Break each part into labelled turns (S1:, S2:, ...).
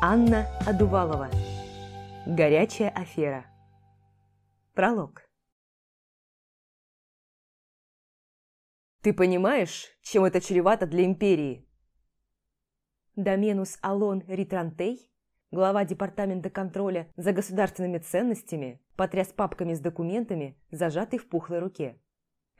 S1: Анна Адувалова. Горячая афера. Пролог. Ты понимаешь, чем это чревато для империи? Доменус Алон Ритрантей, глава департамента контроля за государственными ценностями, потряс папками с документами, зажатой в пухлой руке.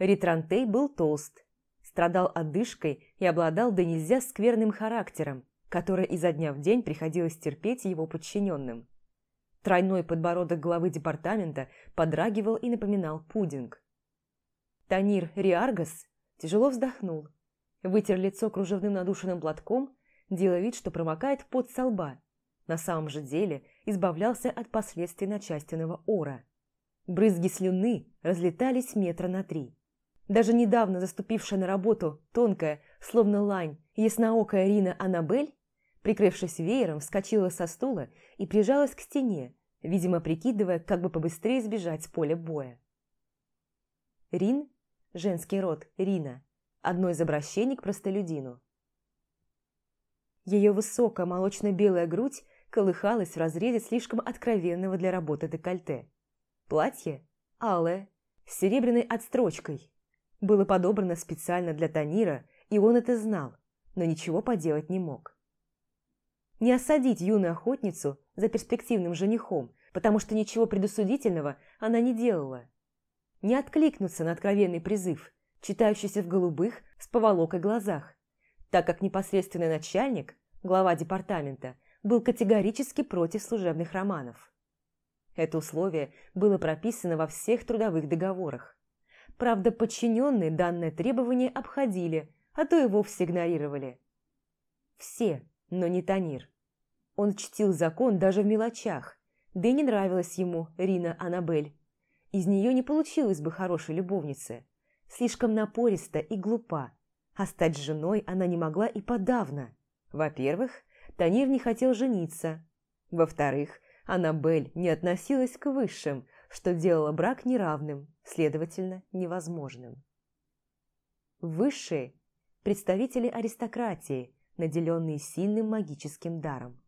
S1: Ритрантей был толст, страдал одышкой и обладал да нельзя скверным характером, которое изо дня в день приходилось терпеть его подчиненным. Тройной подбородок главы департамента подрагивал и напоминал пудинг. Танир Риаргас тяжело вздохнул, вытер лицо кружевным надушенным платком, делая вид, что промокает пот со лба. На самом же деле избавлялся от последствий начальственного ора. Брызги слюны разлетались метра на три. Даже недавно заступившая на работу тонкая, словно лань, ясноокая Рина Аннабель, прикрывшись веером, вскочила со стула и прижалась к стене, видимо, прикидывая, как бы побыстрее сбежать с поля боя. Рин, женский род Рина, одно из обращений к простолюдину. Ее высокая молочно-белая грудь колыхалась в разрезе слишком откровенного для работы декольте. Платье – алое, с серебряной отстрочкой, было подобрано специально для Танира, и он это знал, но ничего поделать не мог. Не осадить юную охотницу за перспективным женихом, потому что ничего предусудительного она не делала. Не откликнуться на откровенный призыв, читающийся в голубых с поволокой глазах, так как непосредственный начальник, глава департамента, был категорически против служебных романов. Это условие было прописано во всех трудовых договорах. Правда, подчиненные данное требование обходили, а то и вовсе игнорировали. Все, но не Танир. Он чтил закон даже в мелочах, да и не нравилась ему Рина Аннабель. Из нее не получилось бы хорошей любовницы. Слишком напориста и глупа, а стать женой она не могла и подавно. Во-первых, Танир не хотел жениться. Во-вторых, Аннабель не относилась к высшим, что делало брак неравным, следовательно, невозможным. Высшие – представители аристократии, наделенные сильным магическим даром.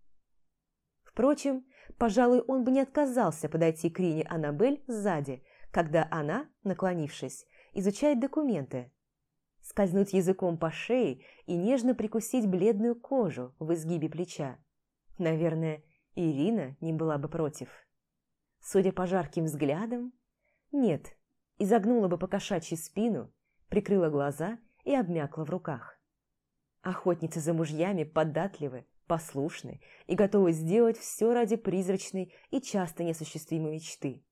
S1: Впрочем, пожалуй, он бы не отказался подойти к Рине Аннабель сзади, когда она, наклонившись, изучает документы, скользнуть языком по шее и нежно прикусить бледную кожу в изгибе плеча. Наверное, Ирина не была бы против. Судя по жарким взглядам, нет, изогнула бы по кошачьей спину, прикрыла глаза и обмякла в руках. Охотницы за мужьями податливы, послушны и готовы сделать все ради призрачной и часто несуществимой мечты.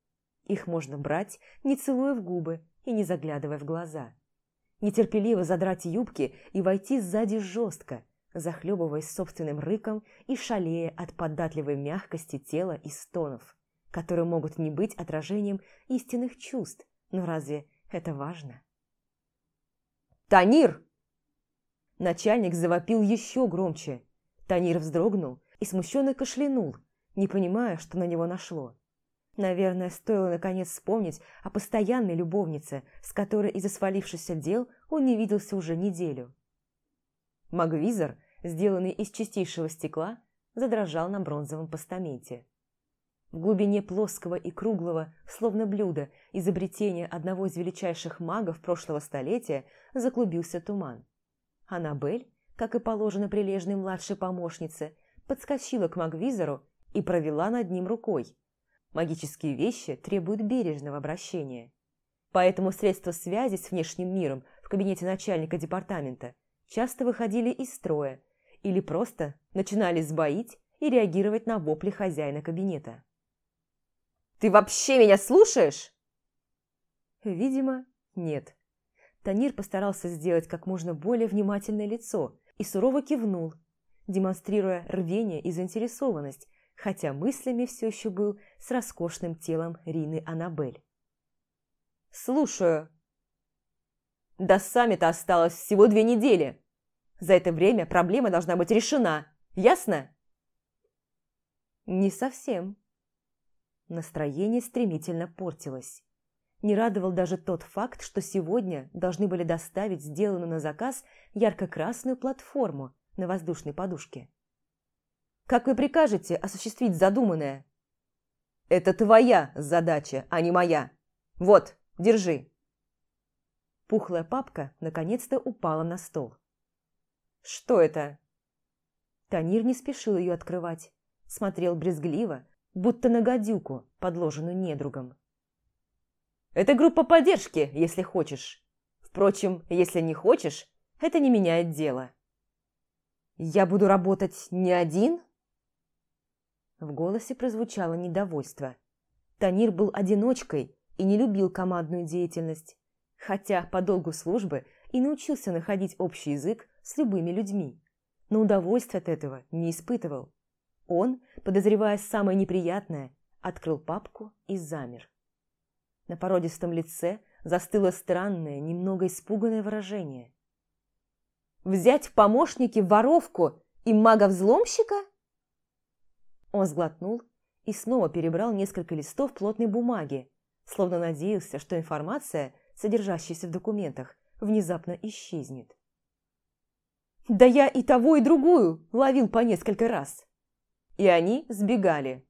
S1: Их можно брать, не целуя в губы и не заглядывая в глаза. Нетерпеливо задрать юбки и войти сзади жестко, захлебываясь собственным рыком и шалея от податливой мягкости тела и стонов которые могут не быть отражением истинных чувств. Но разве это важно? «Танир!» Начальник завопил еще громче. Танир вздрогнул и смущенно кашлянул, не понимая, что на него нашло. Наверное, стоило наконец вспомнить о постоянной любовнице, с которой из-за свалившихся дел он не виделся уже неделю. Магвизор, сделанный из чистейшего стекла, задрожал на бронзовом постаменте. В глубине плоского и круглого, словно блюда, изобретения одного из величайших магов прошлого столетия заклубился туман. Аннабель, как и положено прилежной младшей помощнице, подскочила к магвизору и провела над ним рукой. Магические вещи требуют бережного обращения. Поэтому средства связи с внешним миром в кабинете начальника департамента часто выходили из строя или просто начинали сбоить и реагировать на вопли хозяина кабинета. Ты вообще меня слушаешь?» Видимо, нет. Танир постарался сделать как можно более внимательное лицо и сурово кивнул, демонстрируя рвение и заинтересованность, хотя мыслями все еще был с роскошным телом Рины Аннабель. «Слушаю». «До саммита осталось всего две недели. За это время проблема должна быть решена. Ясно?» «Не совсем», Настроение стремительно портилось. Не радовал даже тот факт, что сегодня должны были доставить сделанную на заказ ярко-красную платформу на воздушной подушке. Как вы прикажете осуществить задуманное?» «Это твоя задача, а не моя. Вот, держи». Пухлая папка наконец-то упала на стол. «Что это?» Танир не спешил ее открывать. Смотрел брезгливо, будто на гадюку, подложенную недругом. «Это группа поддержки, если хочешь. Впрочем, если не хочешь, это не меняет дело». «Я буду работать не один?» В голосе прозвучало недовольство. Танир был одиночкой и не любил командную деятельность, хотя по долгу службы и научился находить общий язык с любыми людьми, но удовольствия от этого не испытывал. Он, подозревая самое неприятное, открыл папку и замер. На породистом лице застыло странное, немного испуганное выражение. «Взять в помощники воровку и мага-взломщика?» Он сглотнул и снова перебрал несколько листов плотной бумаги, словно надеялся, что информация, содержащаяся в документах, внезапно исчезнет. «Да я и того, и другую ловил по несколько раз!» И они сбегали.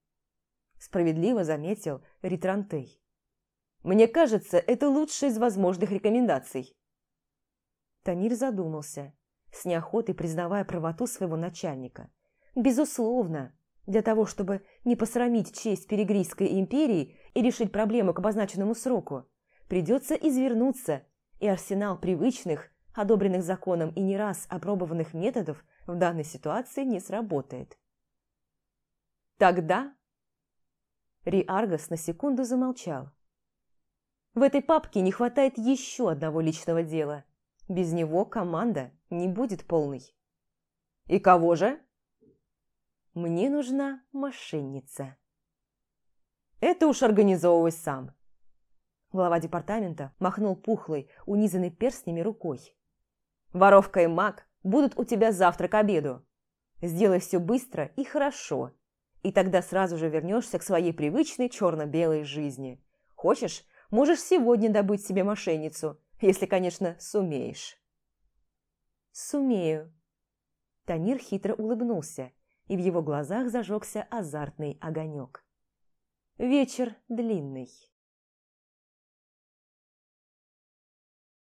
S1: Справедливо заметил Ритрантей. «Мне кажется, это лучшая из возможных рекомендаций». Танир задумался, с неохотой признавая правоту своего начальника. «Безусловно, для того, чтобы не посрамить честь Перегрийской империи и решить проблему к обозначенному сроку, придется извернуться, и арсенал привычных, одобренных законом и не раз опробованных методов в данной ситуации не сработает. Тогда... Ри Аргос на секунду замолчал. В этой папке не хватает еще одного личного дела. Без него команда не будет полной. И кого же? Мне нужна мошенница. Это уж организовывай сам. Глава департамента махнул пухлой, унизанной перстнями рукой. Воровка и маг будут у тебя завтра к обеду. Сделай все быстро и хорошо, и тогда сразу же вернешься к своей привычной черно-белой жизни. Хочешь, можешь сегодня добыть себе мошенницу, если, конечно, сумеешь. Сумею. Танир хитро улыбнулся и в его глазах зажегся азартный огонек. Вечер длинный.